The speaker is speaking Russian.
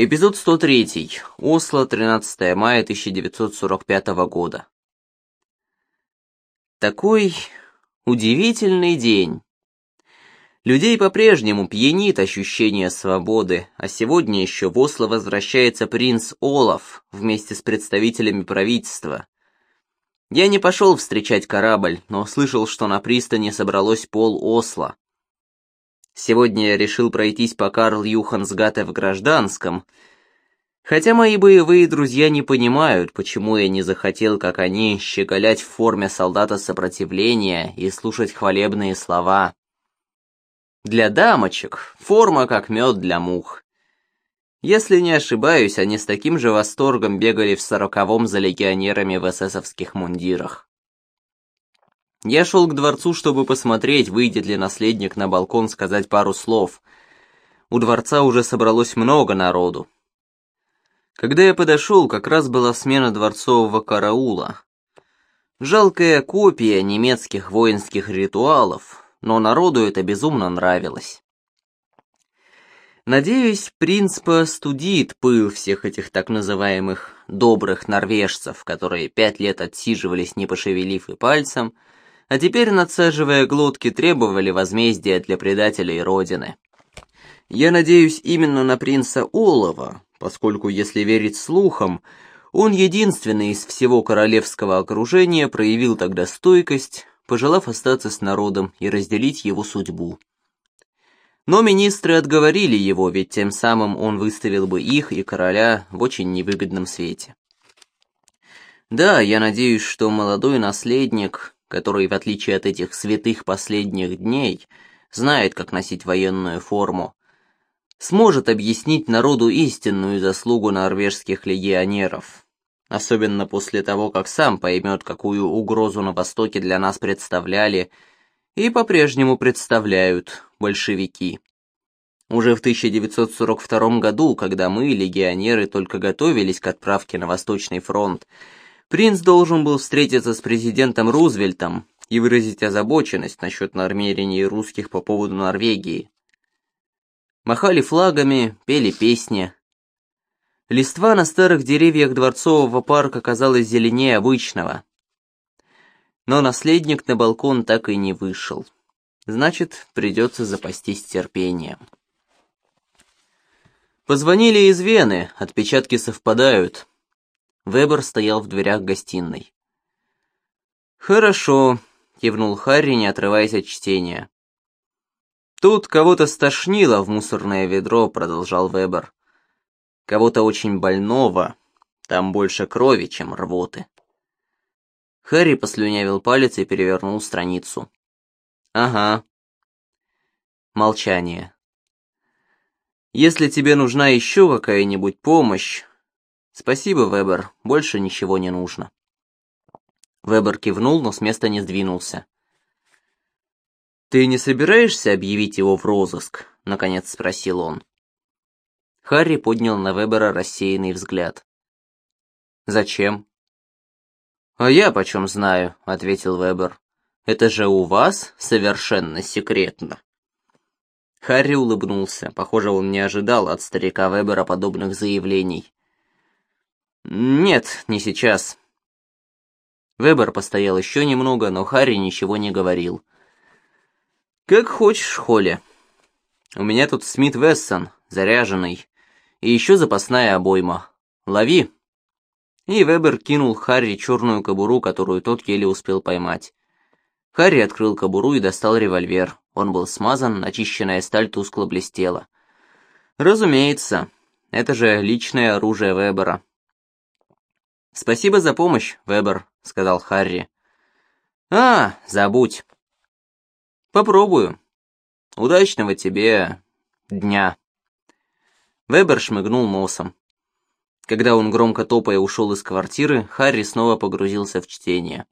Эпизод 103. Осло, 13 мая 1945 года. Такой удивительный день. Людей по-прежнему пьянит ощущение свободы, а сегодня еще в Осло возвращается принц Олаф вместе с представителями правительства. Я не пошел встречать корабль, но слышал, что на пристани собралось пол Осло. Сегодня я решил пройтись по Карл Юхансгате в гражданском, хотя мои боевые друзья не понимают, почему я не захотел, как они, щеголять в форме солдата сопротивления и слушать хвалебные слова. Для дамочек форма как мед для мух. Если не ошибаюсь, они с таким же восторгом бегали в сороковом за легионерами в эсэсовских мундирах. Я шел к дворцу, чтобы посмотреть, выйдет ли наследник на балкон сказать пару слов. У дворца уже собралось много народу. Когда я подошел, как раз была смена дворцового караула. Жалкая копия немецких воинских ритуалов, но народу это безумно нравилось. Надеюсь, принц постудит пыл всех этих так называемых «добрых норвежцев», которые пять лет отсиживались, не пошевелив и пальцем, а теперь, надсаживая глотки, требовали возмездия для предателей Родины. Я надеюсь именно на принца Олова, поскольку, если верить слухам, он единственный из всего королевского окружения проявил тогда стойкость, пожелав остаться с народом и разделить его судьбу. Но министры отговорили его, ведь тем самым он выставил бы их и короля в очень невыгодном свете. Да, я надеюсь, что молодой наследник который, в отличие от этих святых последних дней, знает, как носить военную форму, сможет объяснить народу истинную заслугу норвежских легионеров, особенно после того, как сам поймет, какую угрозу на Востоке для нас представляли и по-прежнему представляют большевики. Уже в 1942 году, когда мы, легионеры, только готовились к отправке на Восточный фронт, Принц должен был встретиться с президентом Рузвельтом и выразить озабоченность насчет намерений русских по поводу Норвегии. Махали флагами, пели песни. Листва на старых деревьях дворцового парка казалась зеленее обычного. Но наследник на балкон так и не вышел. Значит, придется запастись терпением. Позвонили из Вены, отпечатки совпадают. Вебер стоял в дверях гостиной. «Хорошо», — кивнул Харри, не отрываясь от чтения. «Тут кого-то стошнило в мусорное ведро», — продолжал Вебер. «Кого-то очень больного. Там больше крови, чем рвоты». Харри послюнявил палец и перевернул страницу. «Ага». Молчание. «Если тебе нужна еще какая-нибудь помощь, «Спасибо, Вебер, больше ничего не нужно». Вебер кивнул, но с места не сдвинулся. «Ты не собираешься объявить его в розыск?» — наконец спросил он. Харри поднял на Вебера рассеянный взгляд. «Зачем?» «А я почем знаю», — ответил Вебер. «Это же у вас совершенно секретно». Харри улыбнулся. Похоже, он не ожидал от старика Вебера подобных заявлений. «Нет, не сейчас». Вебер постоял еще немного, но Харри ничего не говорил. «Как хочешь, Холли. У меня тут Смит Вессон, заряженный, и еще запасная обойма. Лови!» И Вебер кинул Харри черную кобуру, которую тот еле успел поймать. Харри открыл кобуру и достал револьвер. Он был смазан, очищенная сталь тускло блестела. «Разумеется, это же личное оружие Вебера». «Спасибо за помощь, Вебер», — сказал Харри. «А, забудь». «Попробую. Удачного тебе дня». Вебер шмыгнул носом. Когда он громко топая ушел из квартиры, Харри снова погрузился в чтение.